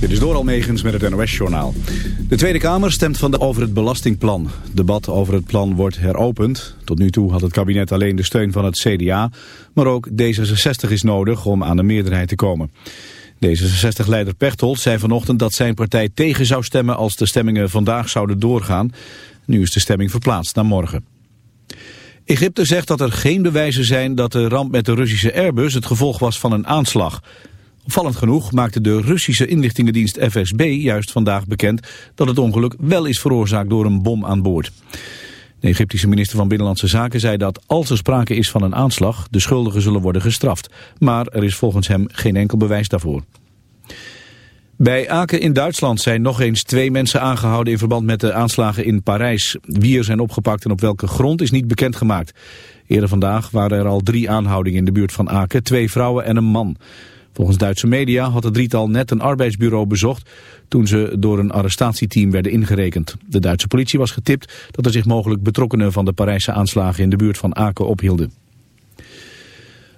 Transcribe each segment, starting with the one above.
Dit is door Almegens met het NOS-journaal. De Tweede Kamer stemt van de over het belastingplan. Debat over het plan wordt heropend. Tot nu toe had het kabinet alleen de steun van het CDA. Maar ook D66 is nodig om aan de meerderheid te komen. D66-leider Pechtold zei vanochtend dat zijn partij tegen zou stemmen... als de stemmingen vandaag zouden doorgaan. Nu is de stemming verplaatst naar morgen. Egypte zegt dat er geen bewijzen zijn dat de ramp met de Russische Airbus... het gevolg was van een aanslag... Opvallend genoeg maakte de Russische inlichtingendienst FSB juist vandaag bekend dat het ongeluk wel is veroorzaakt door een bom aan boord. De Egyptische minister van Binnenlandse Zaken zei dat als er sprake is van een aanslag, de schuldigen zullen worden gestraft. Maar er is volgens hem geen enkel bewijs daarvoor. Bij Aken in Duitsland zijn nog eens twee mensen aangehouden in verband met de aanslagen in Parijs. Wie er zijn opgepakt en op welke grond is niet bekendgemaakt. Eerder vandaag waren er al drie aanhoudingen in de buurt van Aken, twee vrouwen en een man. Volgens Duitse media had het drietal net een arbeidsbureau bezocht toen ze door een arrestatieteam werden ingerekend. De Duitse politie was getipt dat er zich mogelijk betrokkenen van de Parijse aanslagen in de buurt van Aken ophielden.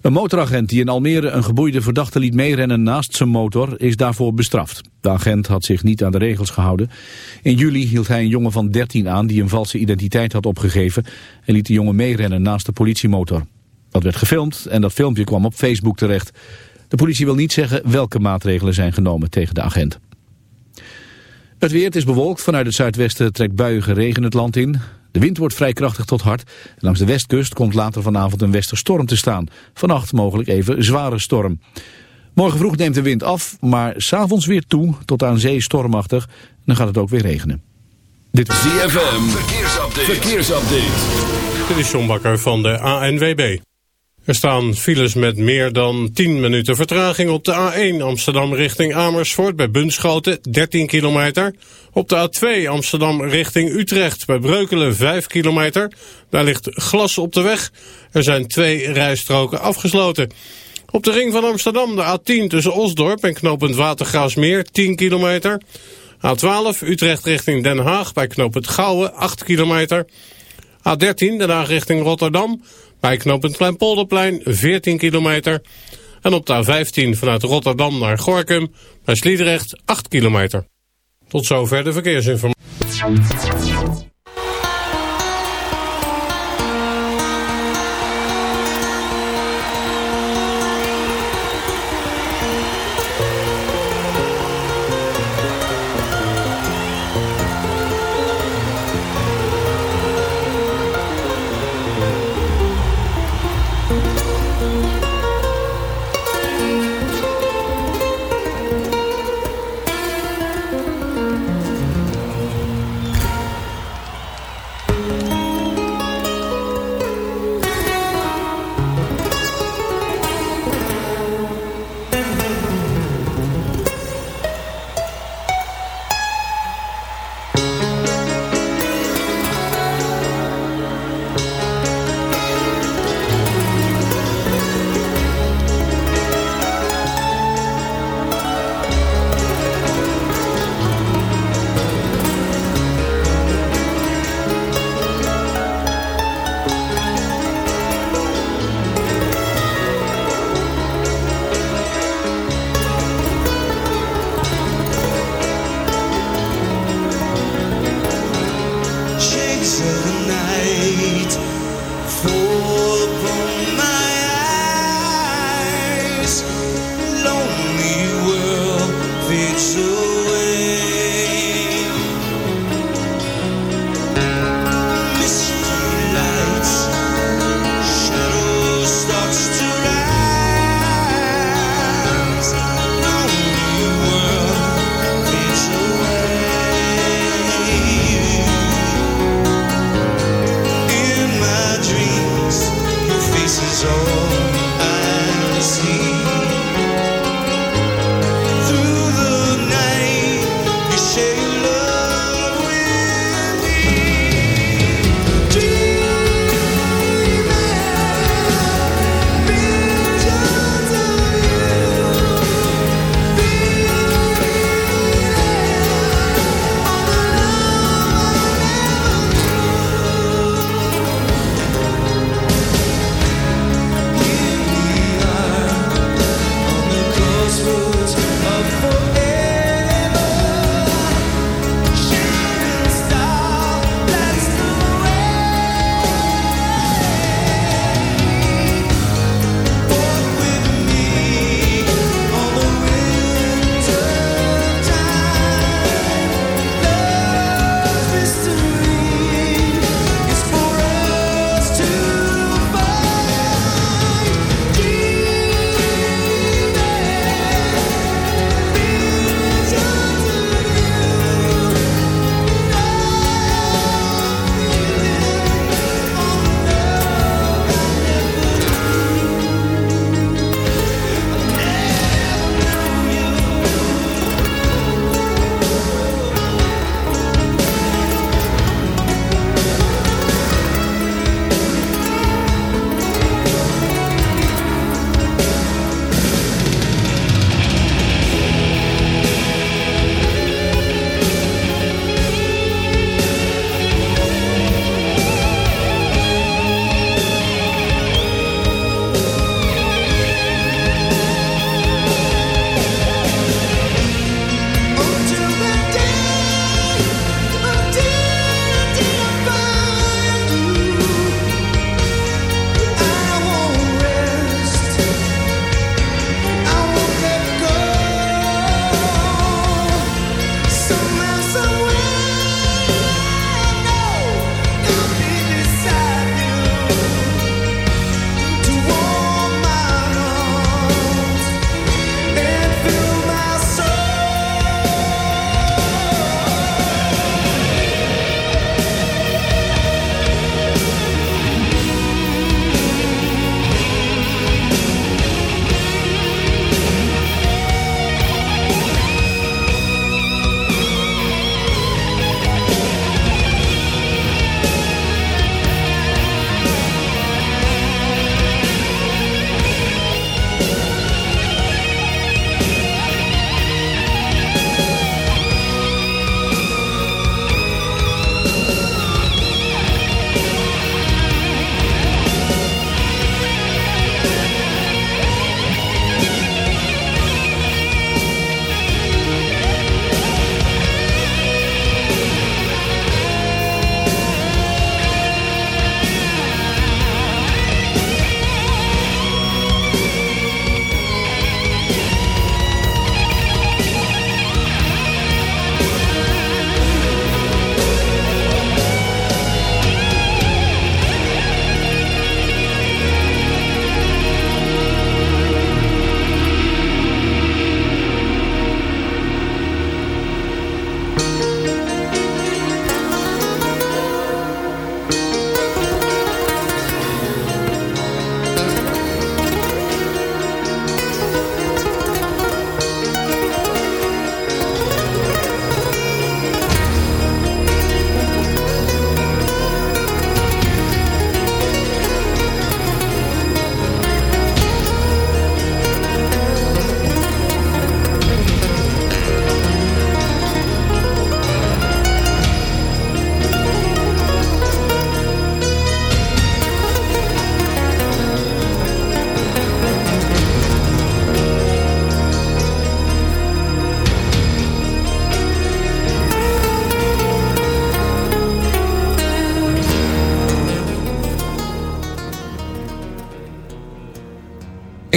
Een motoragent die in Almere een geboeide verdachte liet meerennen naast zijn motor is daarvoor bestraft. De agent had zich niet aan de regels gehouden. In juli hield hij een jongen van 13 aan die een valse identiteit had opgegeven en liet de jongen meerennen naast de politiemotor. Dat werd gefilmd en dat filmpje kwam op Facebook terecht. De politie wil niet zeggen welke maatregelen zijn genomen tegen de agent. Het weer is bewolkt. Vanuit het zuidwesten trekt buiige regen het land in. De wind wordt vrij krachtig tot hard. langs de westkust komt later vanavond een westerstorm te staan. Vannacht mogelijk even zware storm. Morgen vroeg neemt de wind af, maar s'avonds weer toe tot aan zee stormachtig. Dan gaat het ook weer regenen. Dit is ZFM. Verkeersupdate. Verkeersupdate. Dit is John Bakker van de ANWB. Er staan files met meer dan 10 minuten vertraging op de A1 Amsterdam richting Amersfoort bij Bunschoten 13 kilometer. Op de A2 Amsterdam richting Utrecht bij Breukelen 5 kilometer. Daar ligt glas op de weg. Er zijn twee rijstroken afgesloten. Op de ring van Amsterdam de A10 tussen Osdorp en knooppunt Watergraafsmeer 10 kilometer. A12 Utrecht richting Den Haag bij knooppunt Gouwen 8 kilometer. A13 Den Haag richting Rotterdam bij knooppunt Kleinpolderplein 14 kilometer. En op de A15 vanuit Rotterdam naar Gorkum bij Sliedrecht 8 kilometer. Tot zover de verkeersinformatie.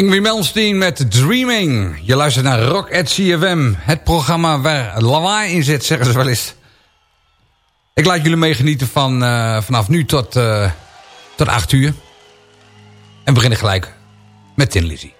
Ingrid Melstein met Dreaming. Je luistert naar Rock at CFM. Het programma waar lawaai in zit, zeggen ze wel eens. Ik laat jullie meegenieten van, uh, vanaf nu tot, uh, tot 8 uur. En beginnen gelijk met Tin Lizzy.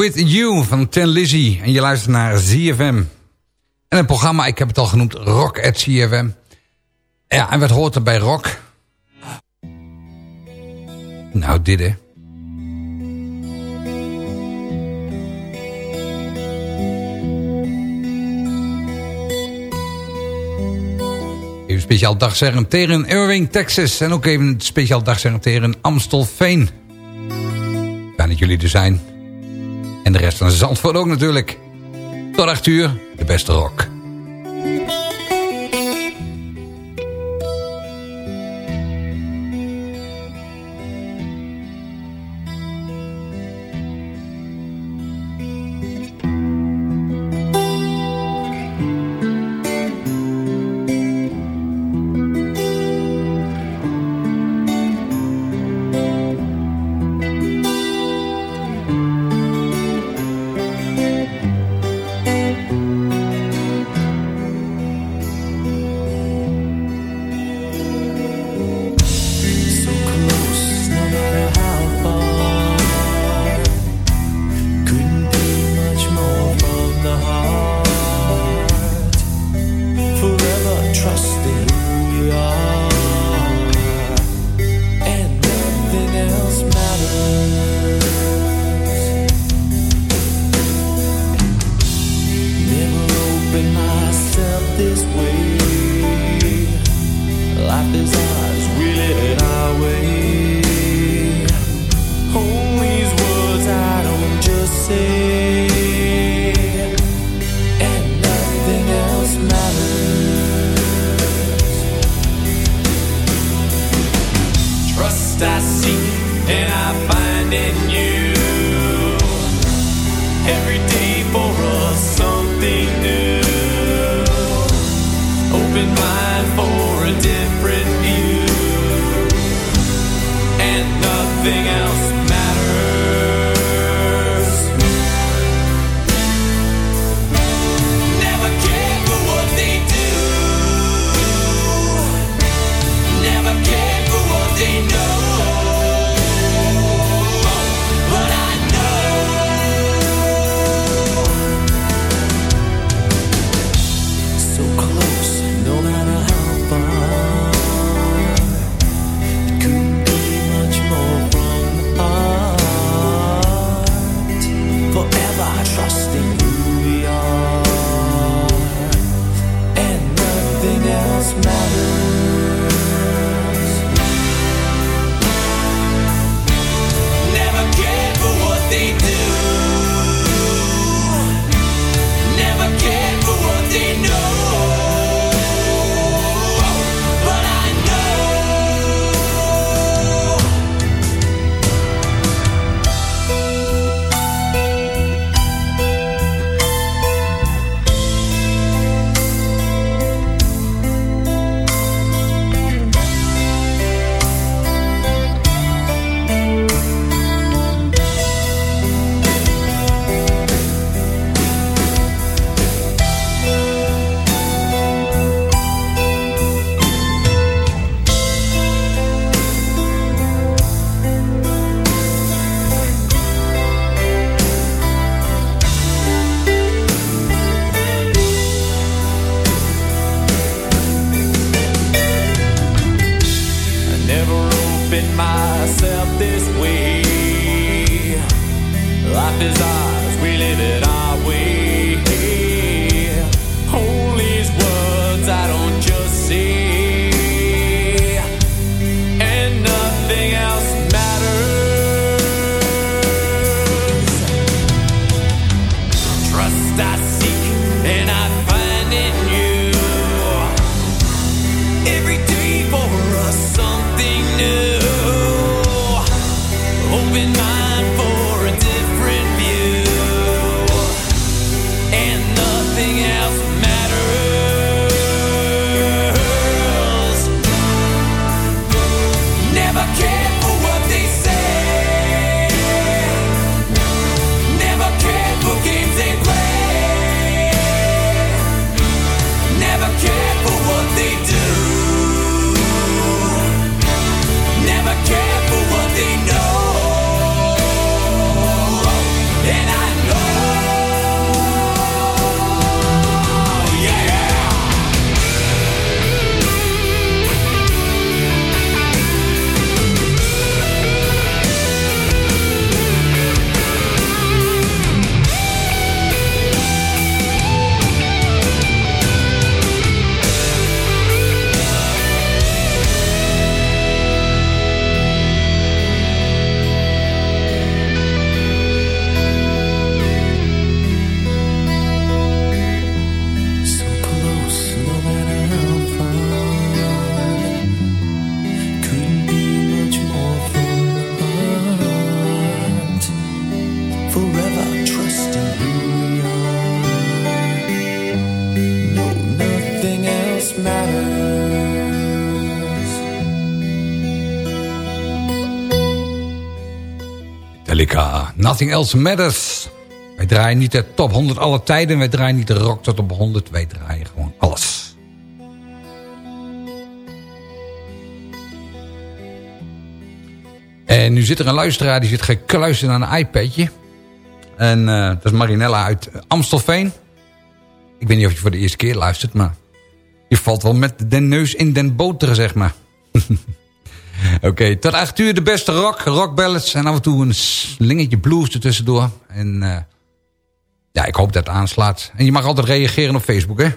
With You van Ten Lizzy. En je luistert naar ZFM. En het programma, ik heb het al genoemd, Rock at ZFM. Ja, en wat hoort er bij rock? Nou, dit hè. Even speciaal dagzeggen tegen Irving, Texas. En ook even een speciaal dagzeggen tegen Amstelveen. Fijn dat jullie er zijn. En de rest van Zandvoort ook natuurlijk. Tot 8 uur, de beste rock. never opened myself this way. Life is ours, we live it Nothing Else Matters. Wij draaien niet de top 100 alle tijden. Wij draaien niet de rock tot op 100. Wij draaien gewoon alles. En nu zit er een luisteraar die zit gekluisterd aan een iPadje. En uh, dat is Marinella uit Amstelveen. Ik weet niet of je voor de eerste keer luistert, maar... Je valt wel met de neus in den boter, zeg maar. Oké, tot 8 uur de beste rock, rockballads en af en toe een slingetje blues ertussendoor. En uh, ja, ik hoop dat het aanslaat. En je mag altijd reageren op Facebook, hè?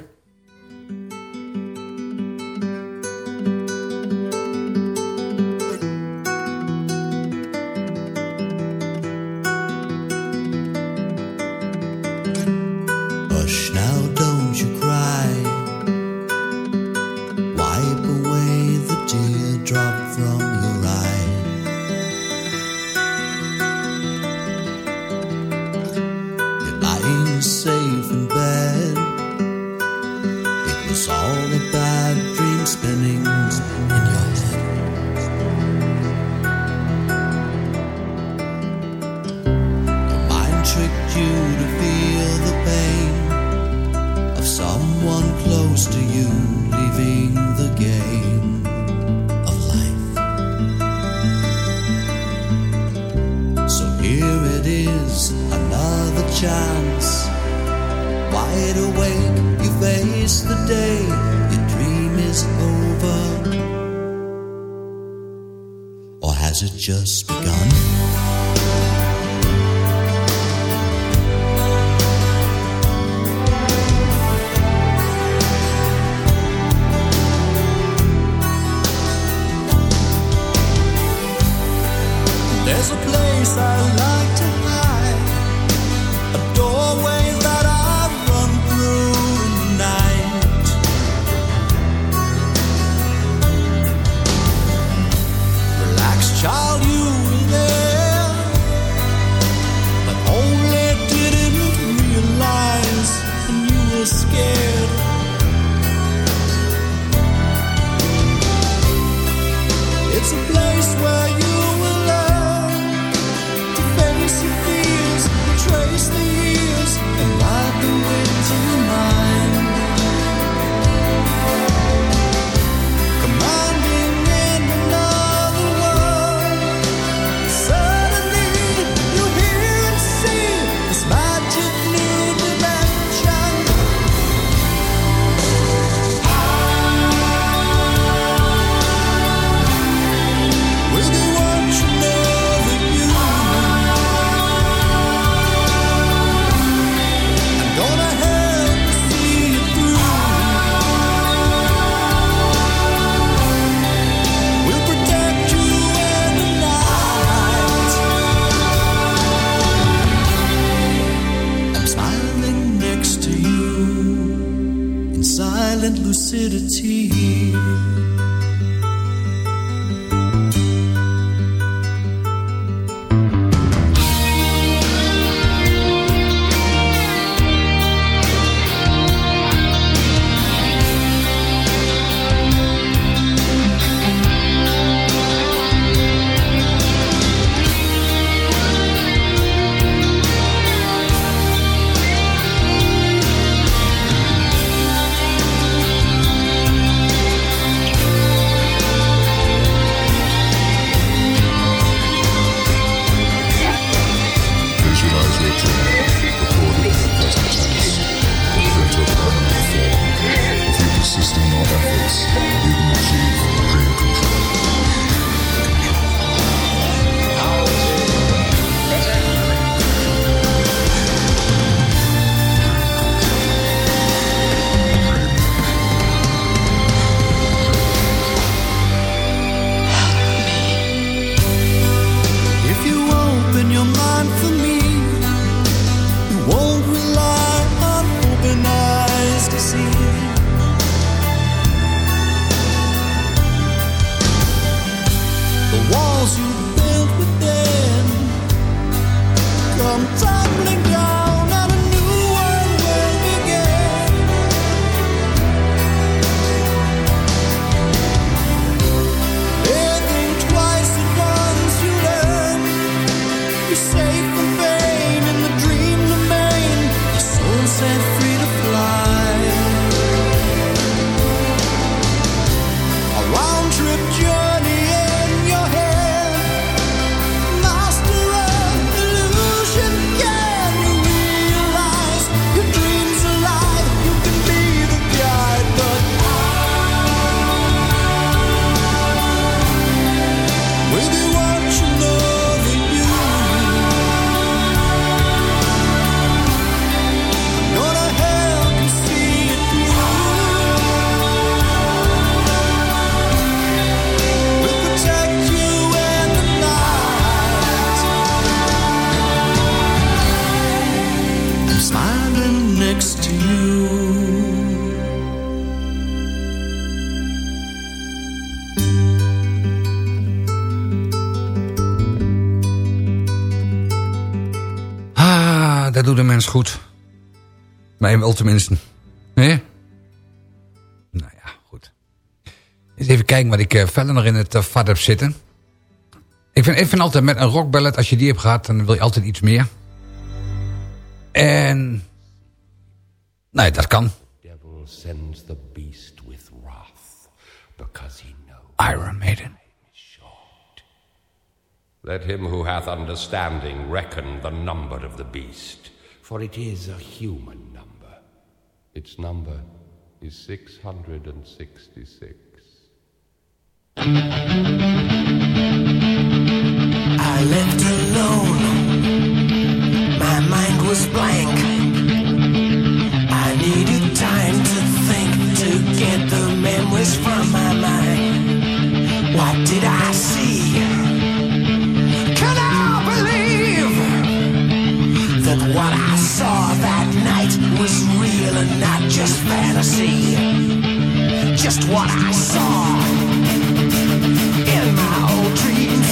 Has it just begun? Mij wel tenminste. Nee? Nou ja, goed. Eens even kijken wat ik uh, verder nog in het uh, vat heb zitten. Ik vind, ik vind altijd met een rockballet, als je die hebt gehad, dan wil je altijd iets meer. En... Nee, dat kan. Devil sends the beast with wrath, because he knows Iron Maiden. Let him who hath understanding reckon the number of the beast. for it is a human. Its number is 666. I left alone. My mind was blank. I needed time to think to get the memories from my mind. What did I fantasy. Just what I saw in my old dreams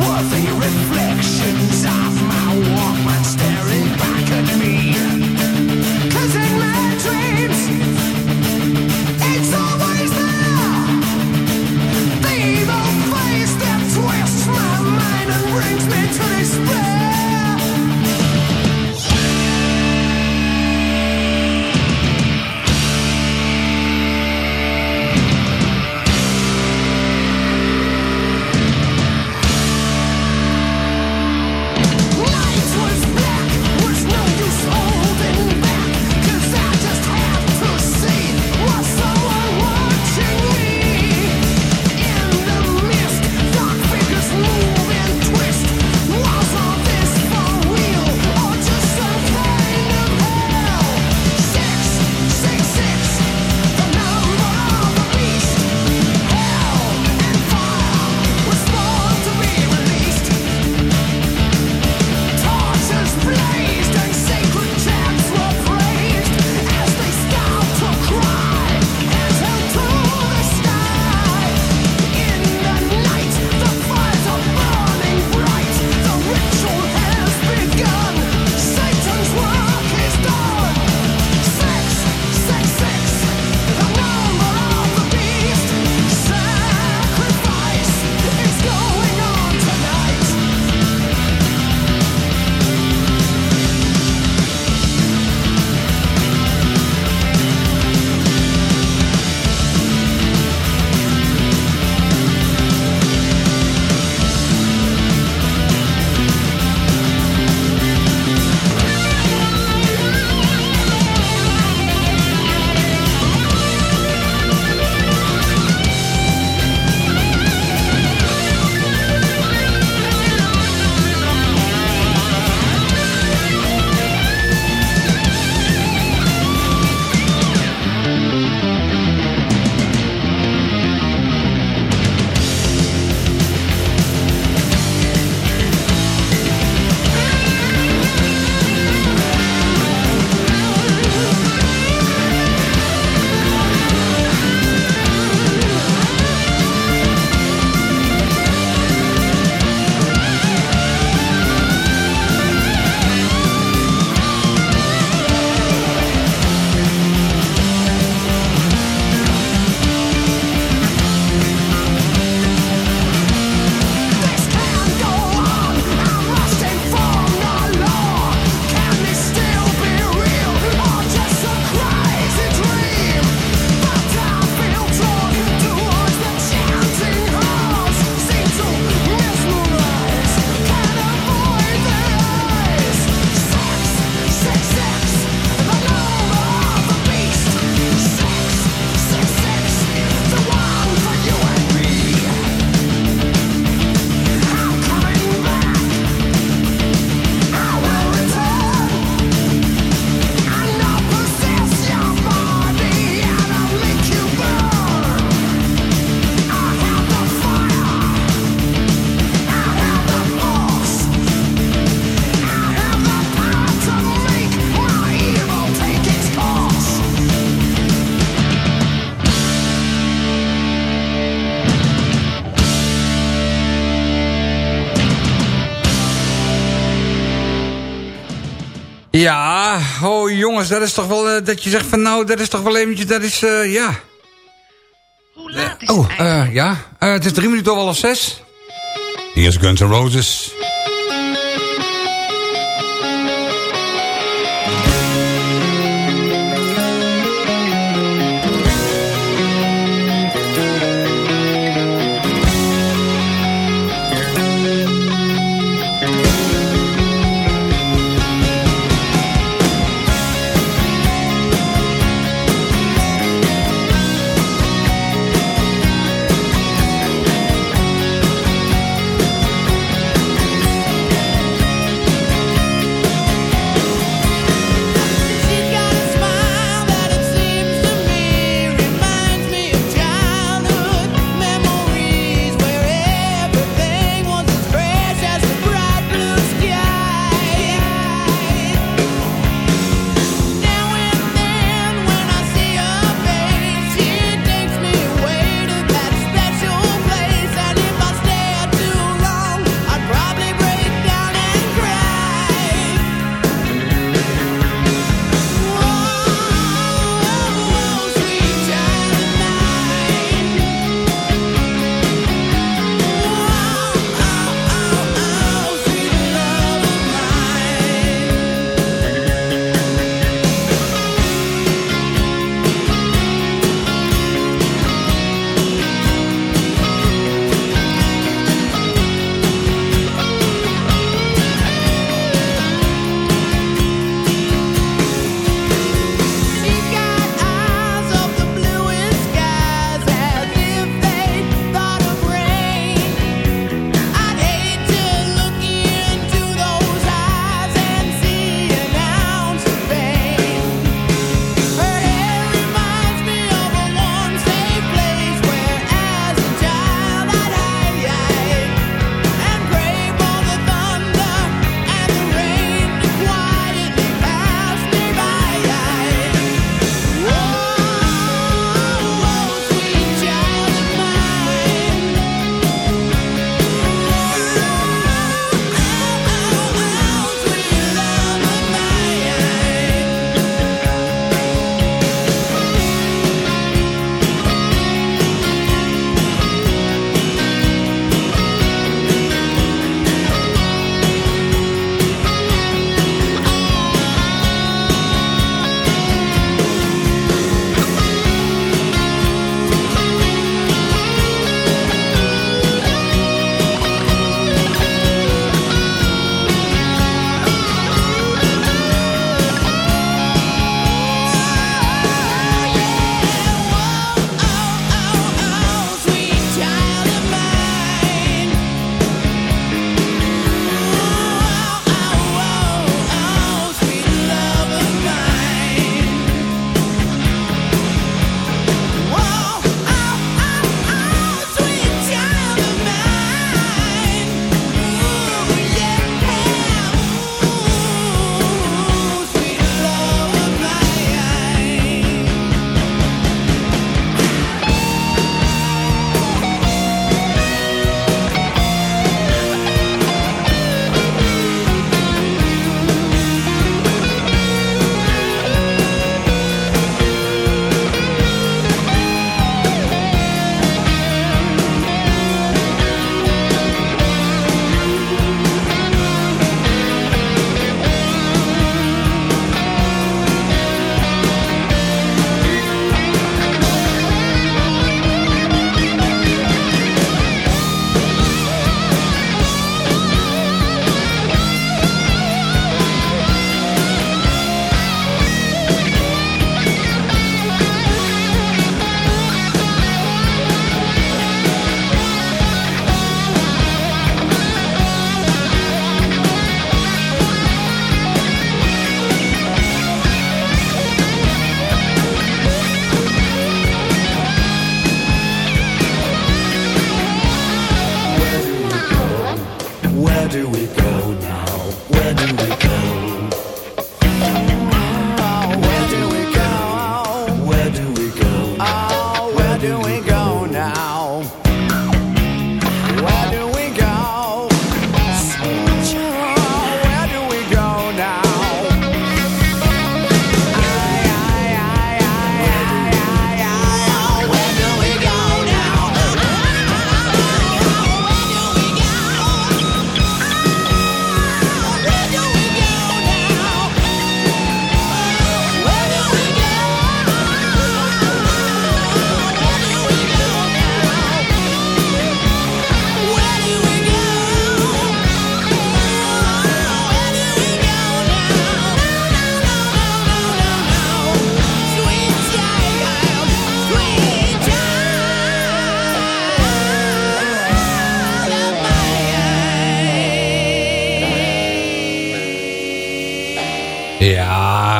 were the reflections of my Walkman staring Oh jongens, dat is toch wel, eh, dat je zegt van nou, dat is toch wel eventjes, dat is, eh, ja. Hoe laat is Oh, het eh, ja, Eh, het is drie minuten over half zes. Hier is Guns N' Roses.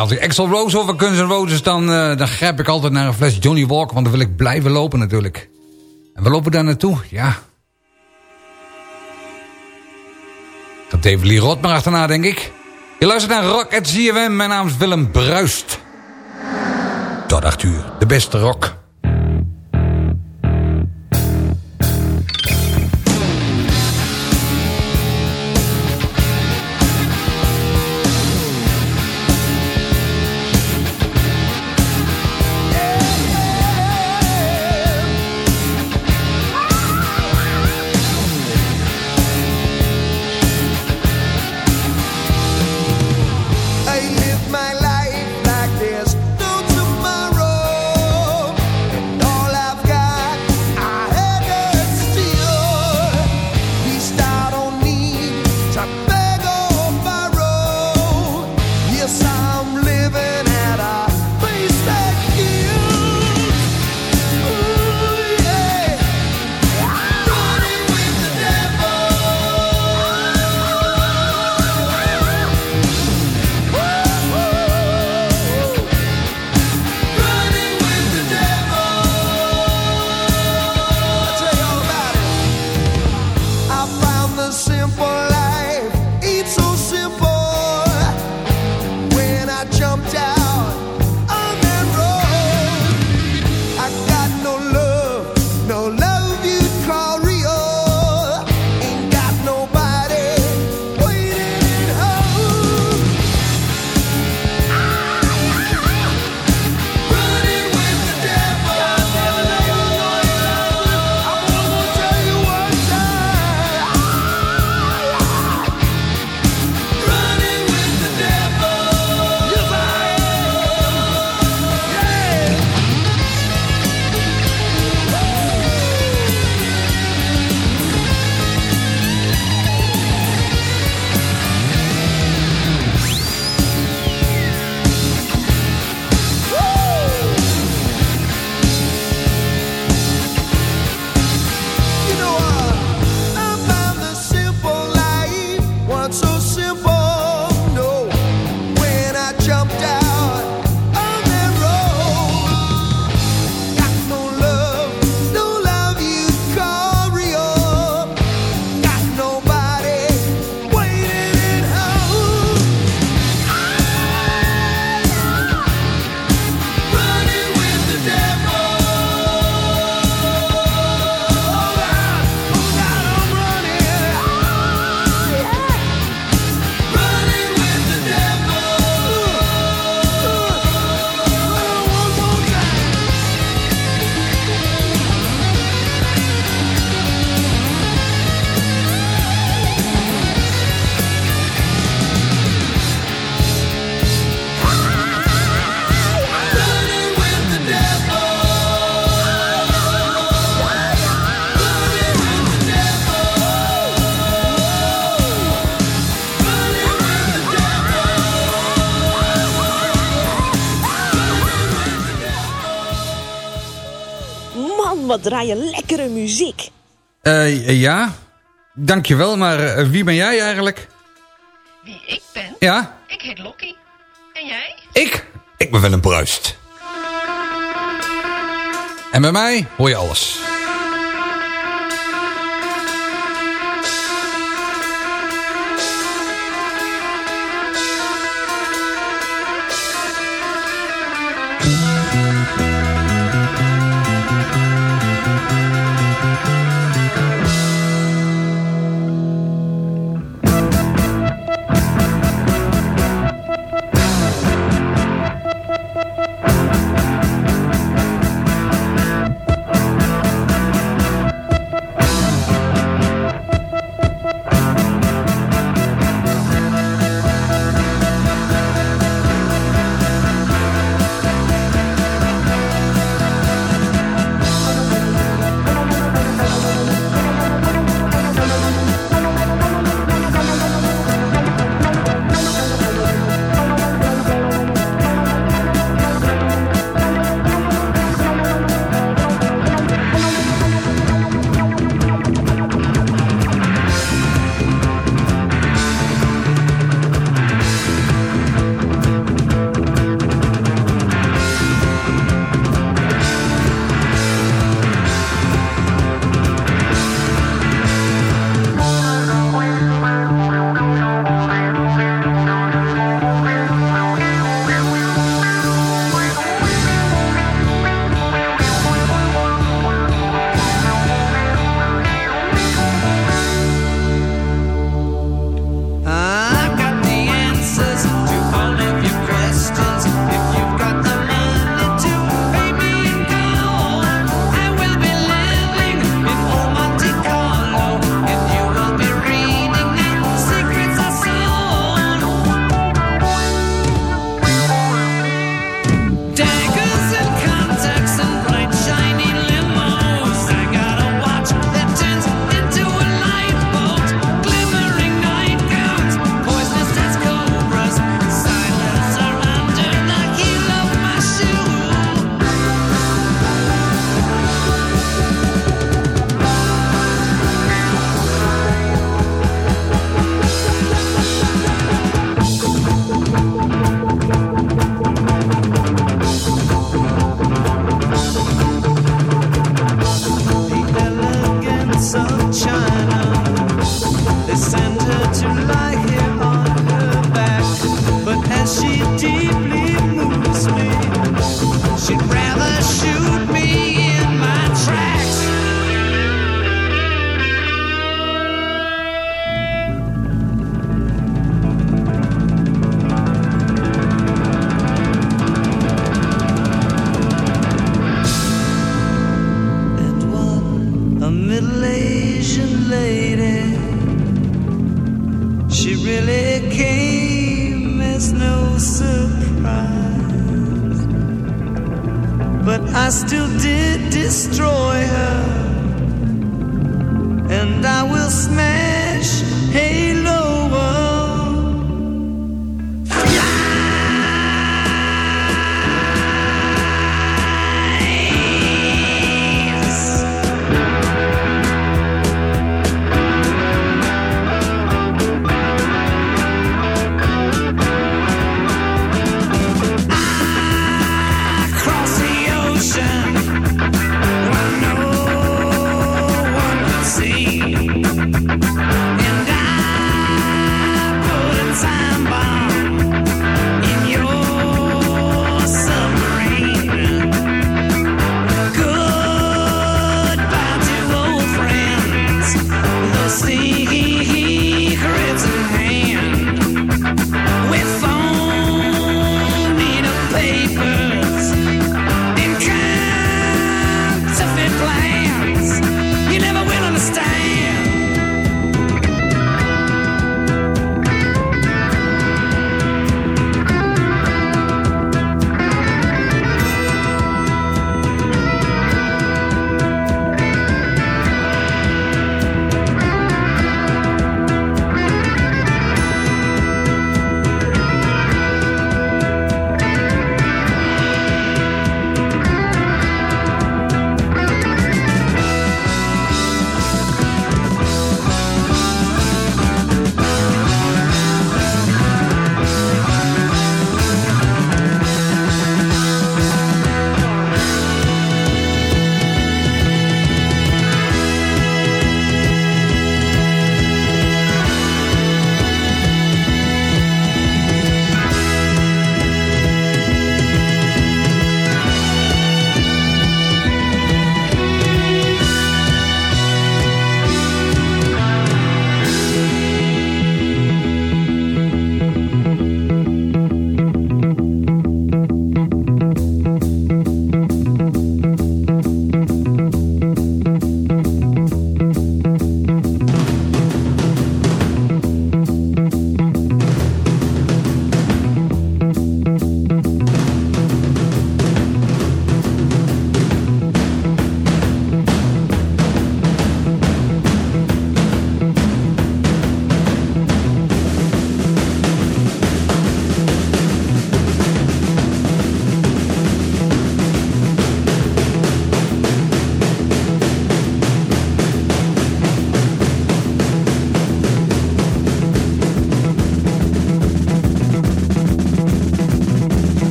Als ik Axel Rose over Guns N' Roses... Dan, uh, dan grijp ik altijd naar een fles Johnny Walker... want dan wil ik blijven lopen natuurlijk. En we lopen daar naartoe, ja. Gaat David Lee maar achterna, denk ik. Je luistert naar Rock at ZFM. Mijn naam is Willem Bruist. Tot 8 uur, de beste rock. Wat draai je lekkere muziek. Uh, ja, dankjewel, maar uh, wie ben jij eigenlijk? Wie ik ben? Ja? Ik heet Lokkie. En jij? Ik? Ik ben Willem Bruist. En bij mij hoor je alles.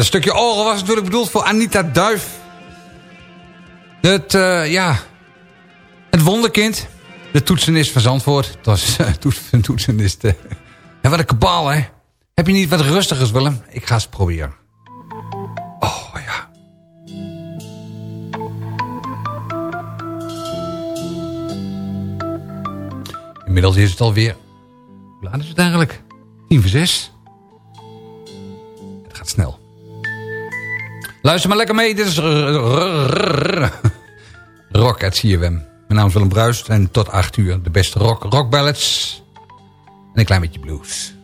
dat stukje ogen was natuurlijk bedoeld voor Anita Duif. Het, uh, ja, het wonderkind. De toetsenist van Zandvoort. Dat is eh, een toetsen, toetsenist. Uh. Wat een kabaal, hè. Heb je niet wat rustigers, Willem? Ik ga eens proberen. Oh, ja. Inmiddels is het alweer... Hoe laat is het eigenlijk? Tien voor zes. Het gaat snel. Luister maar lekker mee, dit is Rock at CWM. Mijn naam is Willem Bruist en tot 8 uur de beste rock, rock ballads en een klein beetje blues.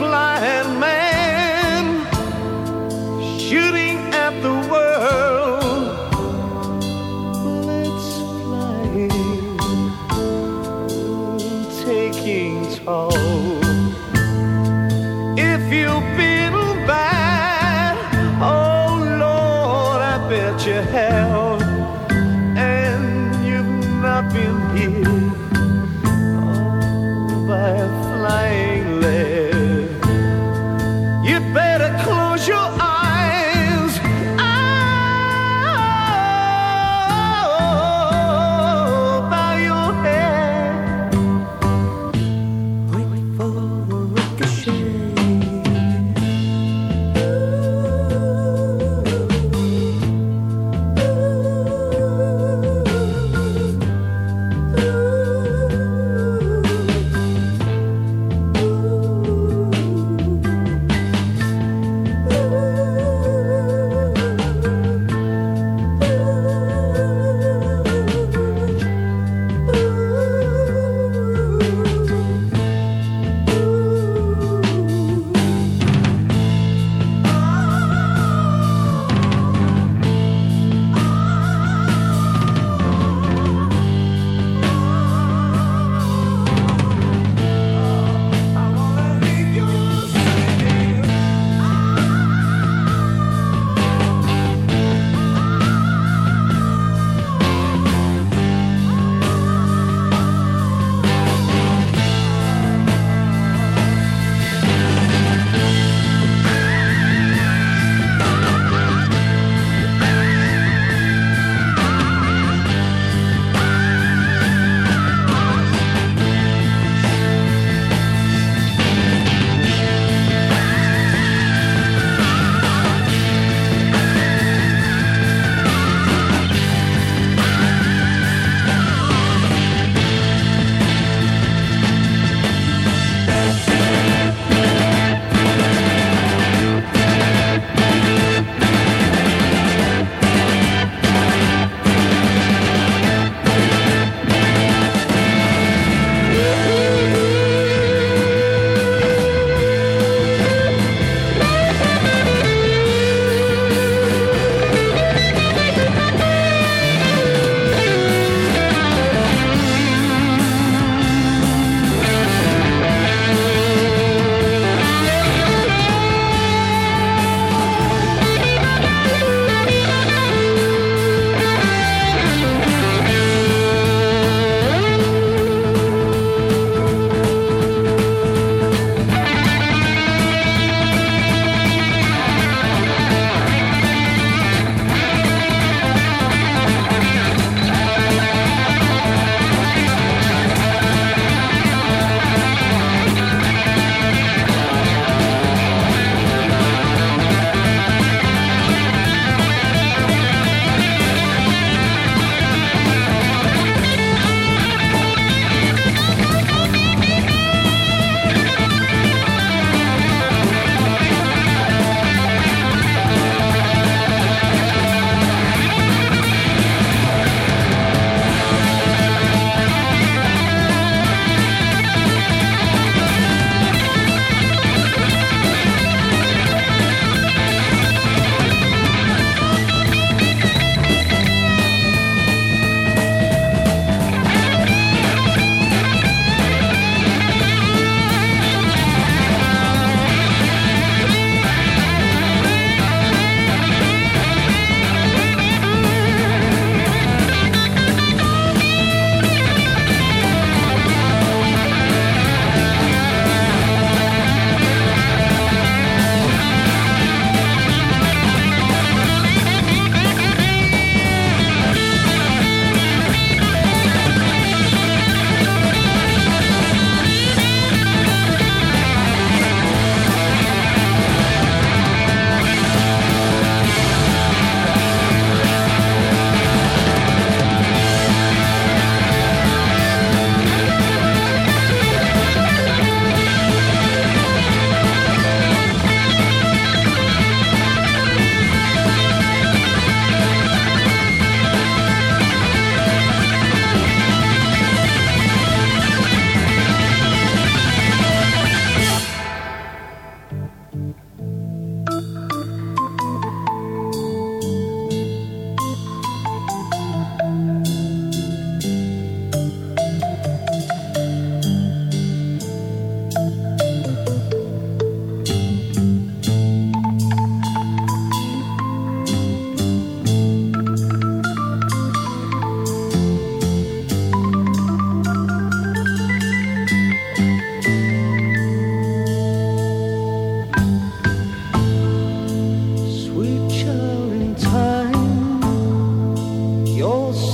blind.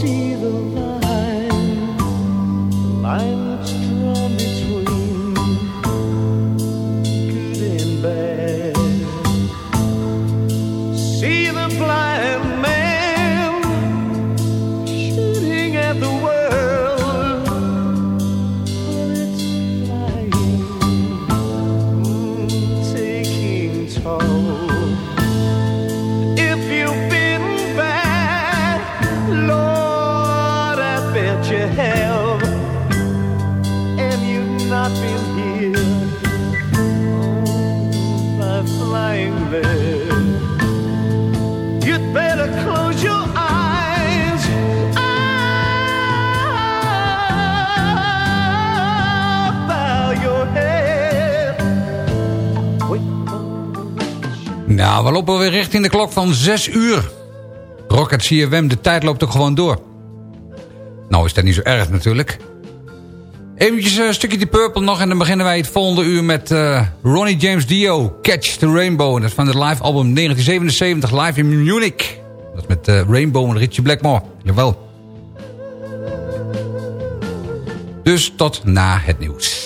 see richting de klok van 6 uur. Rocket CFM, de tijd loopt ook gewoon door. Nou is dat niet zo erg natuurlijk. Eventjes een stukje die Purple nog en dan beginnen wij het volgende uur met uh, Ronnie James Dio, Catch the Rainbow. Dat is van het live album 1977, live in Munich. Dat is met uh, Rainbow en Richie Blackmore, jawel. Dus tot na het nieuws.